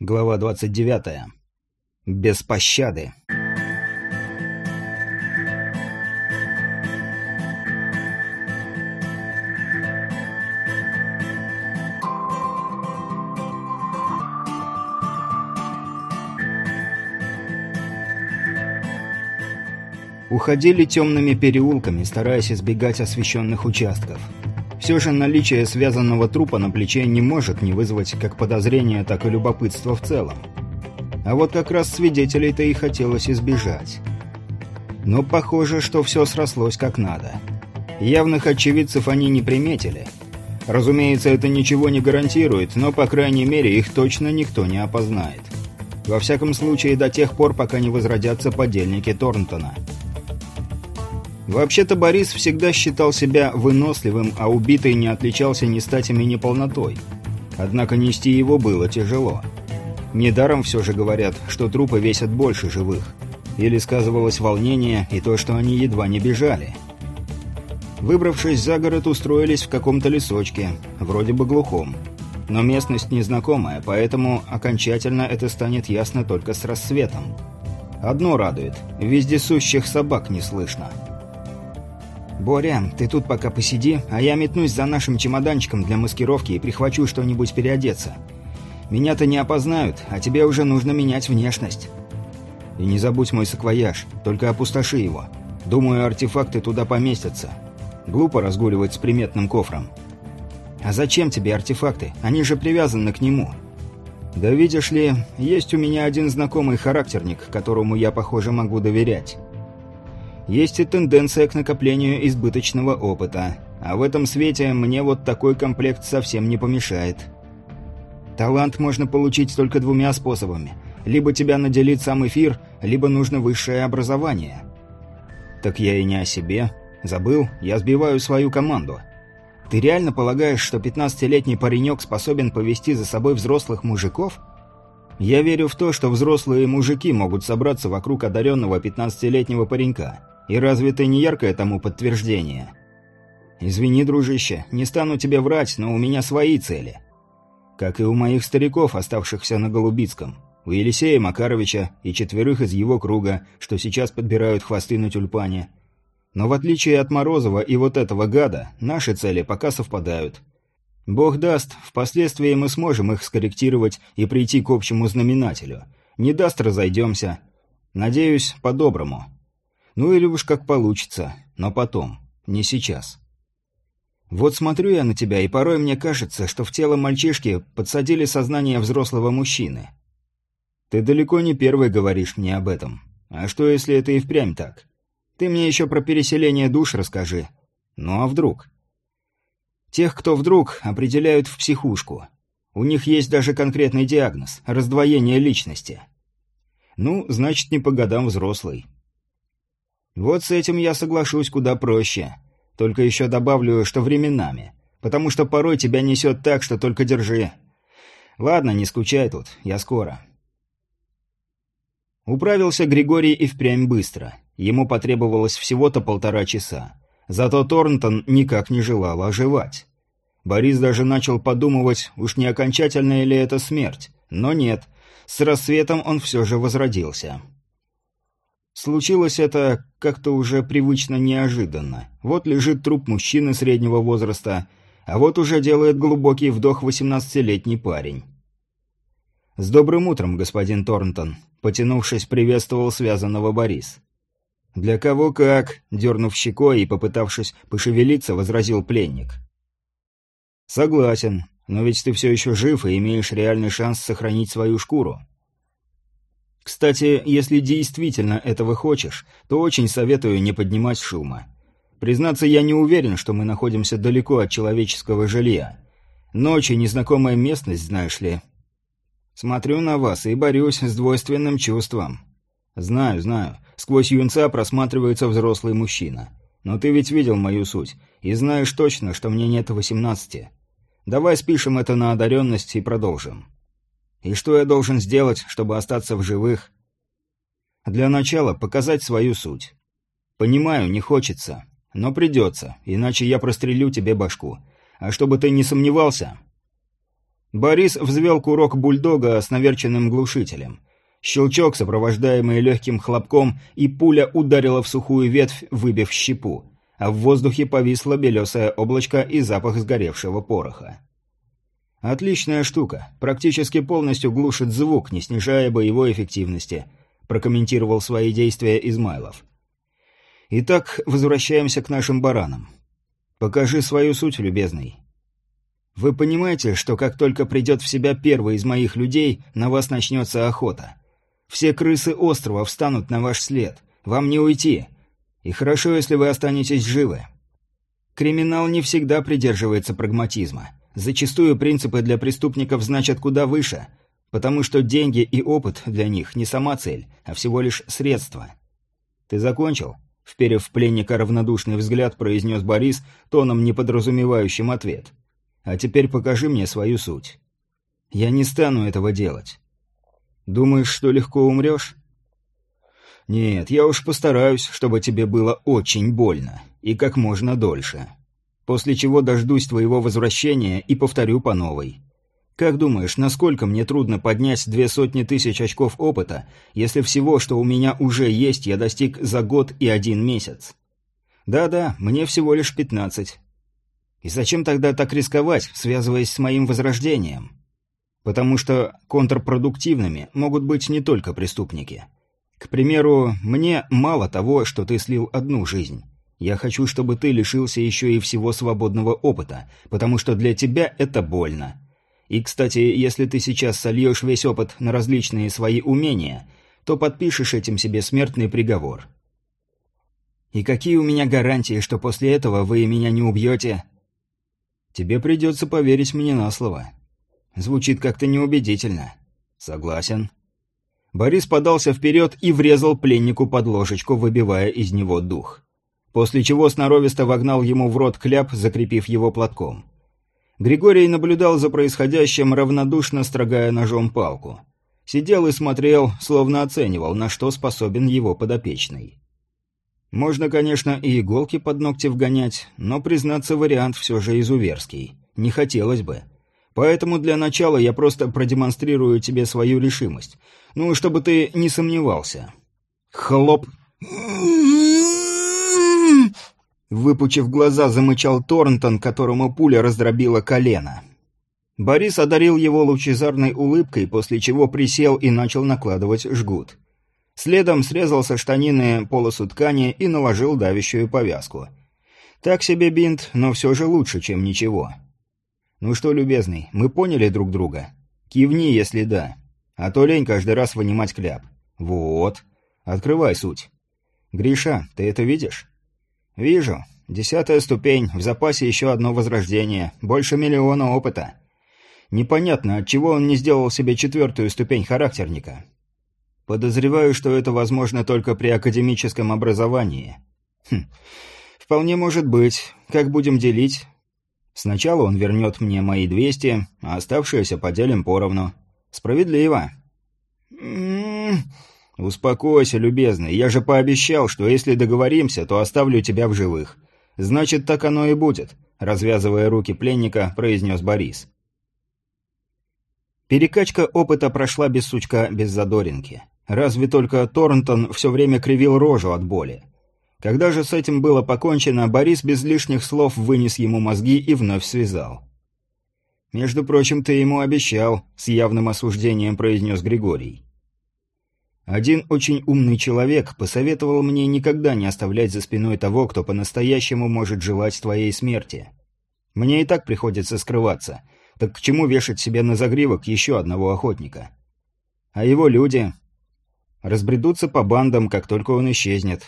Глава 29. Без пощады. Уходили темными переулками, стараясь избегать освещенных участков. Все же наличие связанного трупа на плече не может не вызвать как подозрения, так и любопытства в целом. А вот как раз свидетелей-то и хотелось избежать. Но похоже, что все срослось как надо. Явных очевидцев они не приметили. Разумеется, это ничего не гарантирует, но, по крайней мере, их точно никто не опознает. Во всяком случае, до тех пор, пока не возродятся подельники Торнтона. Вообще-то Борис всегда считал себя выносливым, а убитый не отличался ни статями, ни полнотой. Однако нести его было тяжело. Недаром все же говорят, что трупы весят больше живых. Или сказывалось волнение и то, что они едва не бежали. Выбравшись за город, устроились в каком-то лесочке, вроде бы глухом. Но местность незнакомая, поэтому окончательно это станет ясно только с рассветом. Одно радует – вездесущих собак не слышно. «Боря, ты тут пока посиди, а я метнусь за нашим чемоданчиком для маскировки и прихвачу что-нибудь переодеться. Меня-то не опознают, а тебе уже нужно менять внешность». «И не забудь мой саквояж, только опустоши его. Думаю, артефакты туда поместятся. Глупо разгуливать с приметным кофром». «А зачем тебе артефакты? Они же привязаны к нему». «Да видишь ли, есть у меня один знакомый характерник, которому я, похоже, могу доверять». Есть и тенденция к накоплению избыточного опыта, а в этом свете мне вот такой комплект совсем не помешает. Талант можно получить только двумя способами. Либо тебя наделит сам эфир, либо нужно высшее образование. Так я и не о себе. Забыл, я сбиваю свою команду. Ты реально полагаешь, что 15-летний паренек способен повести за собой взрослых мужиков? Я верю в то, что взрослые мужики могут собраться вокруг одаренного 15-летнего паренька. И разве ты не яркое тому подтверждение? Извини, дружище, не стану тебе врать, но у меня свои цели. Как и у моих стариков, оставшихся на Голубицком. У Елисея Макаровича и четверых из его круга, что сейчас подбирают хвосты на тюльпане. Но в отличие от Морозова и вот этого гада, наши цели пока совпадают. Бог даст, впоследствии мы сможем их скорректировать и прийти к общему знаменателю. Не даст, разойдемся. Надеюсь, по-доброму. Ну или уж как получится, но потом, не сейчас. Вот смотрю я на тебя, и порой мне кажется, что в тело мальчишки подсадили сознание взрослого мужчины. Ты далеко не первый говоришь мне об этом. А что, если это и впрямь так? Ты мне еще про переселение душ расскажи. Ну а вдруг? Тех, кто вдруг, определяют в психушку. У них есть даже конкретный диагноз – раздвоение личности. Ну, значит, не по годам взрослый. Вот с этим я соглашусь куда проще. Только еще добавлю, что временами. Потому что порой тебя несет так, что только держи. Ладно, не скучай тут, я скоро. Управился Григорий и впрямь быстро. Ему потребовалось всего-то полтора часа. Зато Торнтон никак не желал оживать. Борис даже начал подумывать, уж не окончательная ли это смерть. Но нет, с рассветом он все же возродился. Случилось это как-то уже привычно неожиданно. Вот лежит труп мужчины среднего возраста, а вот уже делает глубокий вдох восемнадцатилетний парень. «С добрым утром, господин Торнтон», — потянувшись, приветствовал связанного Борис. «Для кого как», — дернув щекой и попытавшись пошевелиться, возразил пленник. «Согласен, но ведь ты все еще жив и имеешь реальный шанс сохранить свою шкуру. Кстати, если действительно этого хочешь, то очень советую не поднимать шума. Признаться, я не уверен, что мы находимся далеко от человеческого жилья. Ночь и незнакомая местность, знаешь ли. Смотрю на вас и борюсь с двойственным чувством. Знаю, знаю, сквозь юнца просматривается взрослый мужчина. Но ты ведь видел мою суть, и знаешь точно, что мне нет восемнадцати. Давай спишем это на одаренность и продолжим. И что я должен сделать, чтобы остаться в живых? Для начала показать свою суть. Понимаю, не хочется, но придется, иначе я прострелю тебе башку. А чтобы ты не сомневался... Борис взвел курок бульдога с наверченным глушителем. Щелчок, сопровождаемый легким хлопком, и пуля ударила в сухую ветвь, выбив щепу, а в воздухе повисло белесое облачко и запах сгоревшего пороха. «Отличная штука. Практически полностью глушит звук, не снижая боевой эффективности», прокомментировал свои действия Измайлов. «Итак, возвращаемся к нашим баранам. Покажи свою суть, любезный. Вы понимаете, что как только придет в себя первый из моих людей, на вас начнется охота. Все крысы острова встанут на ваш след. Вам не уйти. И хорошо, если вы останетесь живы. Криминал не всегда придерживается прагматизма. Зачастую принципы для преступников значат куда выше, потому что деньги и опыт для них не сама цель, а всего лишь средство. «Ты закончил?» Вперев пленника равнодушный взгляд, произнес Борис, тоном не подразумевающим ответ. «А теперь покажи мне свою суть». «Я не стану этого делать. Думаешь, что легко умрешь? Нет, я уж постараюсь, чтобы тебе было очень больно. И как можно дольше. После чего дождусь твоего возвращения и повторю по новой. Как думаешь, насколько мне трудно поднять две сотни тысяч очков опыта, если всего, что у меня уже есть, я достиг за год и один месяц? Да-да, мне всего лишь пятнадцать. И зачем тогда так рисковать, связываясь с моим возрождением? Потому что контрпродуктивными могут быть не только преступники. К примеру, мне мало того, что ты слил одну жизнь. Я хочу, чтобы ты лишился еще и всего свободного опыта, потому что для тебя это больно. И, кстати, если ты сейчас сольешь весь опыт на различные свои умения, то подпишешь этим себе смертный приговор. И какие у меня гарантии, что после этого вы меня не убьете? Тебе придется поверить мне на слово. Звучит как-то неубедительно. Согласен. Борис подался вперед и врезал пленнику под ложечку, выбивая из него дух. После чего сноровисто вогнал ему в рот кляп, закрепив его платком. Григорий наблюдал за происходящим, равнодушно строгая ножом палку. Сидел и смотрел, словно оценивал, на что способен его подопечный. Можно, конечно, и иголки под ногти вгонять, но, признаться, вариант все же изуверский. Не хотелось бы. Поэтому для начала я просто продемонстрирую тебе свою решимость. Ну, чтобы ты не сомневался. Хлоп. Выпучив глаза, замычал Торнтон, которому пуля раздробила колено. Борис одарил его лучезарной улыбкой, после чего присел и начал накладывать жгут. Следом срезал со штанины полосу ткани и наложил давящую повязку. Так себе бинт, но все же лучше, чем ничего. «Ну что, любезный, мы поняли друг друга? Кивни, если да. А то лень каждый раз вынимать кляп. Вот. Открывай суть. Гриша, ты это видишь?» «Вижу. Десятая ступень, в запасе еще одно возрождение, больше миллиона опыта. Непонятно, отчего он не сделал себе четвертую ступень характерника. Подозреваю, что это возможно только при академическом образовании. Хм. Вполне может быть. Как будем делить? Сначала он вернет мне мои 200, а оставшиеся поделим поровну. Справедливо. М-м-м. Успокойся, любезный. Я же пообещал, что если договоримся, то оставлю тебя в живых. Значит, так оно и будет, развязывая руки пленника, произнес Борис. Перекачка опыта прошла без сучка, без задоринки. Разве только Торнтон все время кривил рожу от боли. Когда же с этим было покончено, Борис без лишних слов вынес ему мозги и вновь связал. «Между прочим, ты ему обещал», — с явным осуждением произнес Григорий. «Один очень умный человек посоветовал мне никогда не оставлять за спиной того, кто по-настоящему может желать твоей смерти. Мне и так приходится скрываться, так к чему вешать себе на загривок еще одного охотника? А его люди разбредутся по бандам, как только он исчезнет,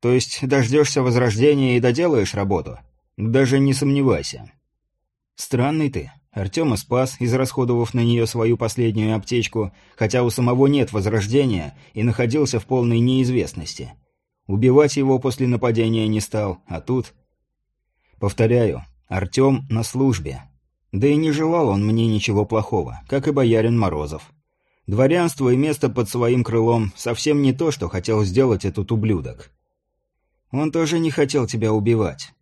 то есть дождешься возрождения и доделаешь работу? Даже не сомневайся. Странный ты. Артема спас, израсходовав на нее свою последнюю аптечку, хотя у самого нет возрождения и находился в полной неизвестности. Убивать его после нападения не стал, а тут... Повторяю, Артем на службе. Да и не желал он мне ничего плохого, как и боярин Морозов. Дворянство и место под своим крылом совсем не то, что хотел сделать этот ублюдок. Он тоже не хотел тебя убивать.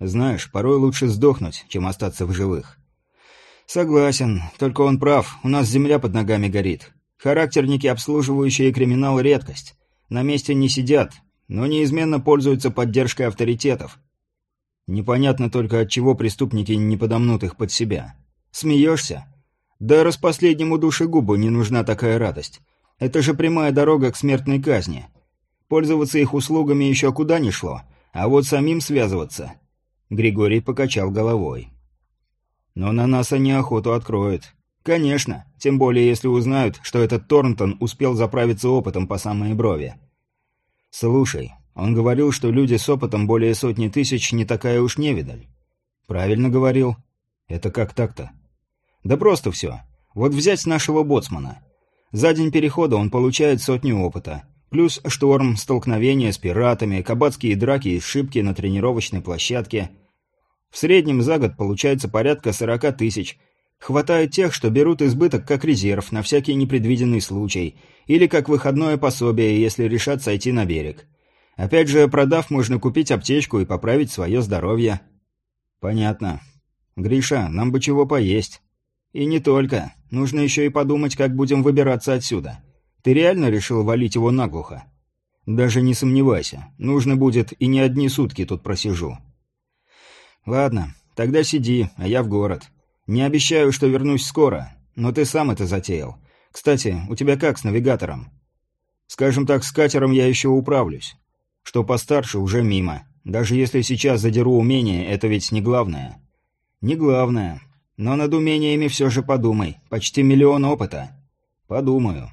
Знаешь, порой лучше сдохнуть, чем остаться в живых. Согласен, только он прав, у нас земля под ногами горит. Характерники, обслуживающие криминал, редкость. На месте не сидят, но неизменно пользуются поддержкой авторитетов. Непонятно только, от чего преступники не подомнут их под себя. Смеешься? Да распоследнему душегубу не нужна такая радость. Это же прямая дорога к смертной казни. Пользоваться их услугами еще куда ни шло, а вот самим связываться. Григорий покачал головой. Но на нас они охоту откроют. Конечно, тем более если узнают, что этот Торнтон успел заправиться опытом по самые брови. Слушай, он говорил, что люди с опытом более сотни тысяч не такая уж невидаль. Правильно говорил. Это как так-то? Да просто все. Вот взять нашего боцмана. За день перехода он получает сотню опыта. Плюс шторм, столкновения с пиратами, кабацкие драки и сшибки на тренировочной площадке. В среднем за год получается порядка 40 тысяч. Хватает тех, что берут избыток как резерв на всякий непредвиденный случай, или как выходное пособие, если решат сойти на берег. Опять же, продав, можно купить аптечку и поправить свое здоровье. Понятно. Гриша, нам бы чего поесть. И не только. Нужно еще и подумать, как будем выбираться отсюда. Ты реально решил валить его наглухо? Даже не сомневайся. Нужно будет и не одни сутки тут просижу. Ладно, тогда сиди, а я в город. Не обещаю, что вернусь скоро, но ты сам это затеял. Кстати, у тебя как с навигатором? Скажем так, с катером я еще управлюсь. Что постарше, уже мимо. Даже если сейчас задеру умение, это ведь не главное. Не главное. Но над умениями все же подумай. Почти миллион опыта. Подумаю.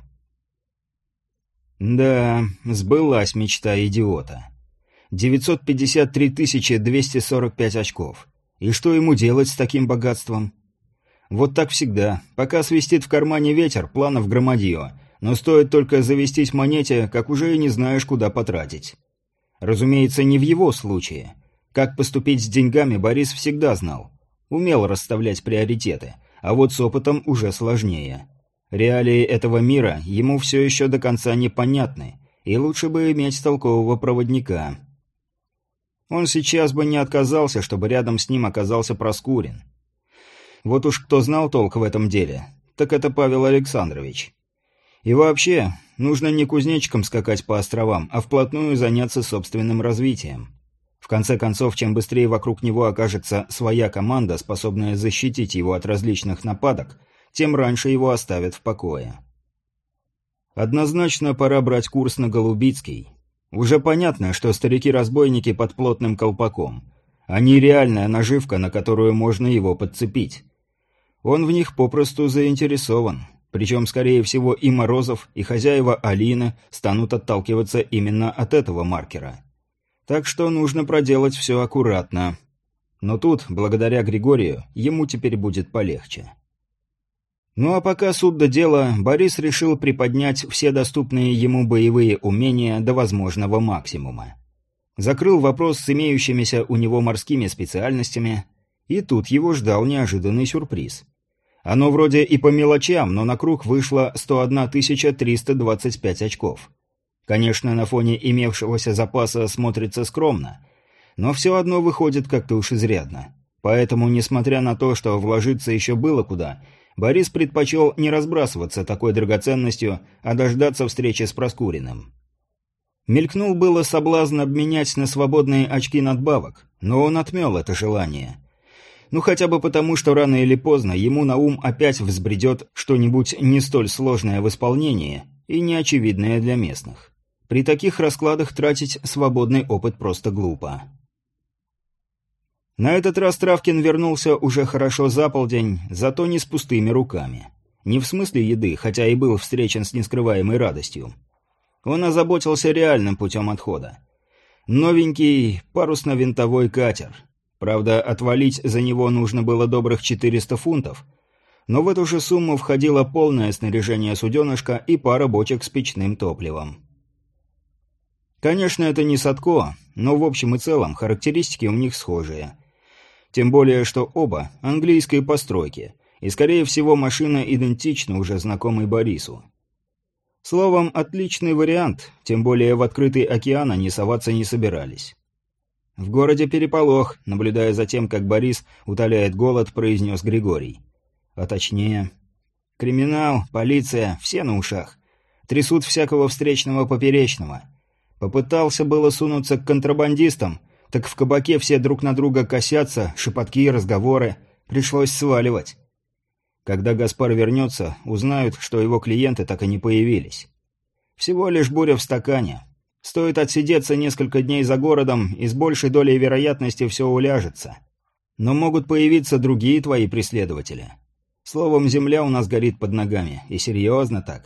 Да, сбылась мечта идиота. 953 245 очков. И что ему делать с таким богатством? Вот так всегда. Пока свистит в кармане ветер, планов громадье. Но стоит только завестись монете, как уже и не знаешь, куда потратить. Разумеется, не в его случае. Как поступить с деньгами Борис всегда знал. Умел расставлять приоритеты, а вот с опытом уже сложнее. Реалии этого мира ему все еще до конца непонятны, и лучше бы иметь толкового проводника. Он сейчас бы не отказался, чтобы рядом с ним оказался Проскурин. Вот уж кто знал толк в этом деле, так это Павел Александрович. И вообще, нужно не кузнечиком скакать по островам, а вплотную заняться собственным развитием. В конце концов, чем быстрее вокруг него окажется своя команда, способная защитить его от различных нападок, тем раньше его оставят в покое. Однозначно пора брать курс на Голубицкий. Уже понятно, что старики-разбойники под плотным колпаком. Они реальная наживка, на которую можно его подцепить. Он в них попросту заинтересован. Причем, скорее всего, и Морозов, и хозяева Алины станут отталкиваться именно от этого маркера. Так что нужно проделать все аккуратно. Но тут, благодаря Григорию, ему теперь будет полегче. Ну а пока суд до дела, Борис решил приподнять все доступные ему боевые умения до возможного максимума. Закрыл вопрос с имеющимися у него морскими специальностями, и тут его ждал неожиданный сюрприз. Оно вроде и по мелочам, но на круг вышло 101 325 очков. Конечно, на фоне имевшегося запаса смотрится скромно, но все одно выходит как-то уж изрядно. Поэтому, несмотря на то, что вложиться еще было куда, Борис предпочел не разбрасываться такой драгоценностью, а дождаться встречи с Проскуриным. Мелькнул было соблазн обменять на свободные очки надбавок, но он отмел это желание. Ну хотя бы потому, что рано или поздно ему на ум опять взбредет что-нибудь не столь сложное в исполнении и неочевидное для местных. При таких раскладах тратить свободный опыт просто глупо. На этот раз Травкин вернулся уже хорошо за полдень, зато не с пустыми руками. Не в смысле еды, хотя и был встречен с нескрываемой радостью. Он озаботился реальным путем отхода. Новенький парусно-винтовой катер. Правда, отвалить за него нужно было добрых 400 фунтов, но в эту же сумму входило полное снаряжение суденышка и пара бочек с печным топливом. Конечно, это не Садко, но в общем и целом характеристики у них схожие. Тем более, что оба английской постройки, и скорее всего машина идентична уже знакомой Борису. Словом, отличный вариант, тем более в открытый океан они соваться не собирались. В городе переполох, наблюдая за тем, как Борис утоляет голод, произнес Григорий. А точнее... Криминал, полиция, все на ушах. Трясут всякого встречного поперечного. Попытался было сунуться к контрабандистам, так в кабаке все друг на друга косятся, шепотки и разговоры. Пришлось сваливать. Когда Гаспар вернется, узнают, что его клиенты так и не появились. Всего лишь буря в стакане. Стоит отсидеться несколько дней за городом, и с большей долей вероятности все уляжется. Но могут появиться другие твои преследователи. Словом, земля у нас горит под ногами, и серьезно так.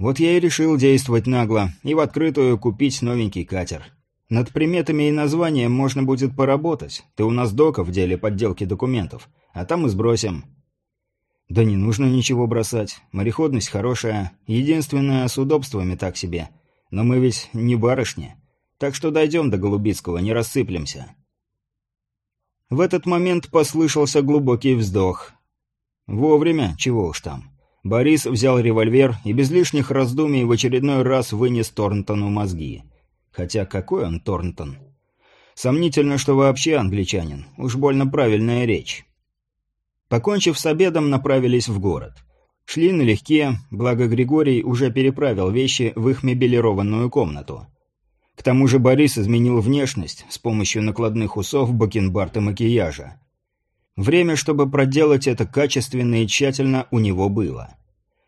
Вот я и решил действовать нагло и в открытую купить новенький катер. Над приметами и названием можно будет поработать. Ты у нас дока в деле подделки документов, а там и сбросим. Да не нужно ничего бросать. Мореходность хорошая, единственное с удобствами так себе. Но мы ведь не барышни. Так что дойдем до Голубицкого, не рассыплемся. В этот момент послышался глубокий вздох. Вовремя, чего уж там. Борис взял револьвер и без лишних раздумий в очередной раз вынес Торнтону мозги. Хотя какой он Торнтон? Сомнительно, что вообще англичанин. Уж больно правильная речь. Покончив с обедом, направились в город. Шли налегке, благо Григорий уже переправил вещи в их мебелированную комнату. К тому же Борис изменил внешность с помощью накладных усов, бакенбард и макияжа. Время, чтобы проделать это качественно и тщательно, у него было.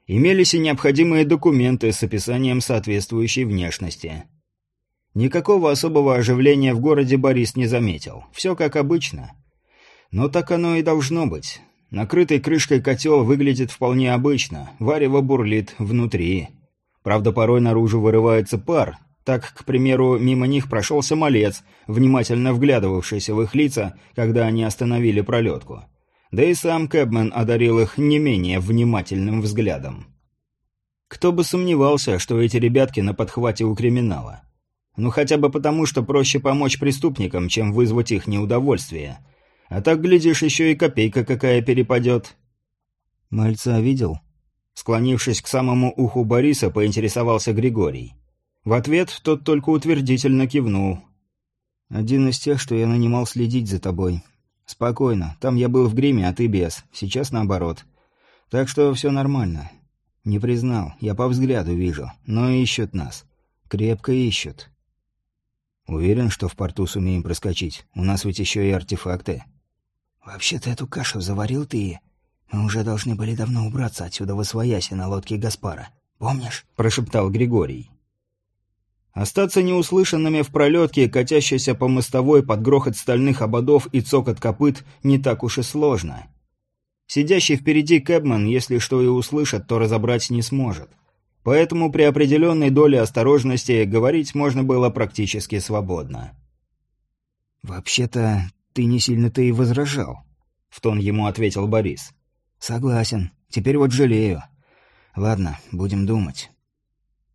Имелись и необходимые документы с описанием соответствующей внешности. Никакого особого оживления в городе Борис не заметил. Все как обычно. Но так оно и должно быть. Накрытый крышкой котел выглядит вполне обычно. Варево бурлит внутри. Правда, порой наружу вырывается пар, так, к примеру, мимо них прошел самолец, внимательно вглядывавшийся в их лица, когда они остановили пролетку. Да и сам Кэбмен одарил их не менее внимательным взглядом. Кто бы сомневался, что эти ребятки на подхвате у криминала. Ну хотя бы потому, что проще помочь преступникам, чем вызвать их неудовольствие. А так, глядишь, еще и копейка какая перепадет. «Мальца видел?» Склонившись к самому уху Бориса, поинтересовался Григорий. В ответ тот только утвердительно кивнул. «Один из тех, что я нанимал следить за тобой. Спокойно. Там я был в гриме, а ты без. Сейчас наоборот. Так что все нормально. Не признал. Я по взгляду вижу. Но ищут нас. Крепко ищут». «Уверен, что в порту сумеем проскочить. У нас ведь еще и артефакты». «Вообще-то эту кашу заварил ты. Мы уже должны были давно убраться отсюда в освояси на лодке Гаспара. Помнишь?» – прошептал Григорий. Остаться неуслышанными в пролетке, катящейся по мостовой под грохот стальных ободов и цокот копыт, не так уж и сложно. Сидящий впереди Кэбман, если что и услышит, то разобрать не сможет. Поэтому при определенной доле осторожности говорить можно было практически свободно. «Вообще-то, ты не сильно-то и возражал», — в тон ему ответил Борис. «Согласен. Теперь вот жалею. Ладно, будем думать».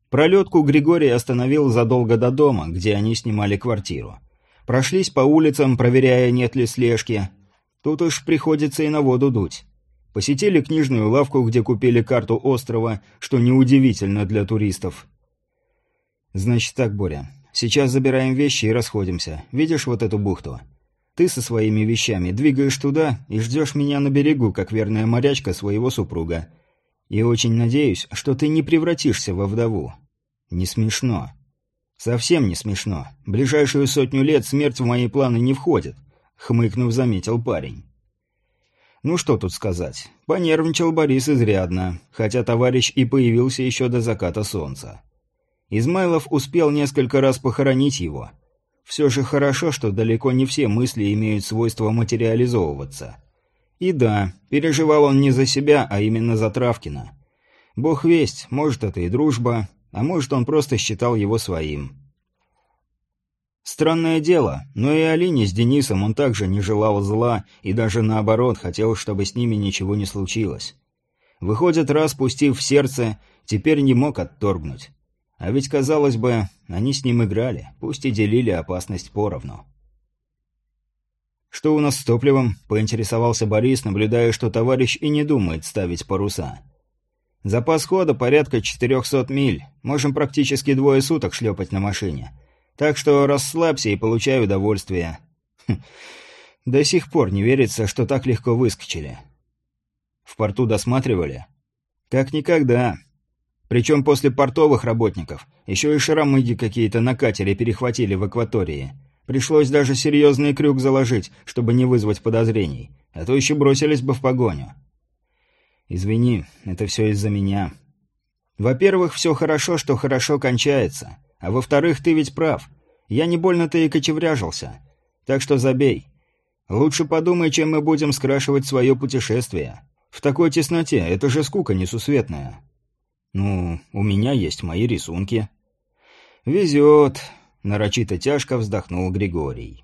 Пролетку Григорий остановил задолго до дома, где они снимали квартиру. Прошлись по улицам, проверяя, нет ли слежки. Тут уж приходится и на воду дуть. Посетили книжную лавку, где купили карту острова, что неудивительно для туристов. «Значит так, Боря, сейчас забираем вещи и расходимся. Видишь вот эту бухту? Ты со своими вещами двигаешь туда и ждешь меня на берегу, как верная морячка своего супруга. И очень надеюсь, что ты не превратишься во вдову. Не смешно. Совсем не смешно. Ближайшую сотню лет смерть в мои планы не входит, хмыкнув, заметил парень. Ну что тут сказать. Понервничал Борис изрядно, хотя товарищ и появился еще до заката солнца. Измайлов успел несколько раз похоронить его. Все же хорошо, что далеко не все мысли имеют свойство материализовываться. И да, переживал он не за себя, а именно за Травкина. Бог весть, может, это и дружба, а может, он просто считал его своим. Странное дело, но и Алине с Денисом он также не желал зла и даже наоборот хотел, чтобы с ними ничего не случилось. Выходит, раз пустив в сердце, теперь не мог отторгнуть. А ведь, казалось бы, они с ним играли, пусть и делили опасность поровну. «Что у нас с топливом?» – поинтересовался Борис, наблюдая, что товарищ и не думает ставить паруса. «Запас хода порядка 400 миль. Можем практически двое суток шлепать на машине. Так что расслабься и получай удовольствие». Хм. До сих пор не верится, что так легко выскочили. В порту досматривали? Как никогда. Причем после портовых работников. Еще и шаромыги какие-то на катере перехватили в акватории. Пришлось даже серьезный крюк заложить, чтобы не вызвать подозрений. А то еще бросились бы в погоню. Извини, это все из-за меня. Во-первых, все хорошо, что хорошо кончается. А во-вторых, ты ведь прав. Я не больно-то и кочевряжился. Так что забей. Лучше подумай, чем мы будем скрашивать свое путешествие. В такой тесноте это же скука несусветная. «Ну, у меня есть мои рисунки». «Везет», — нарочито тяжко вздохнул Григорий.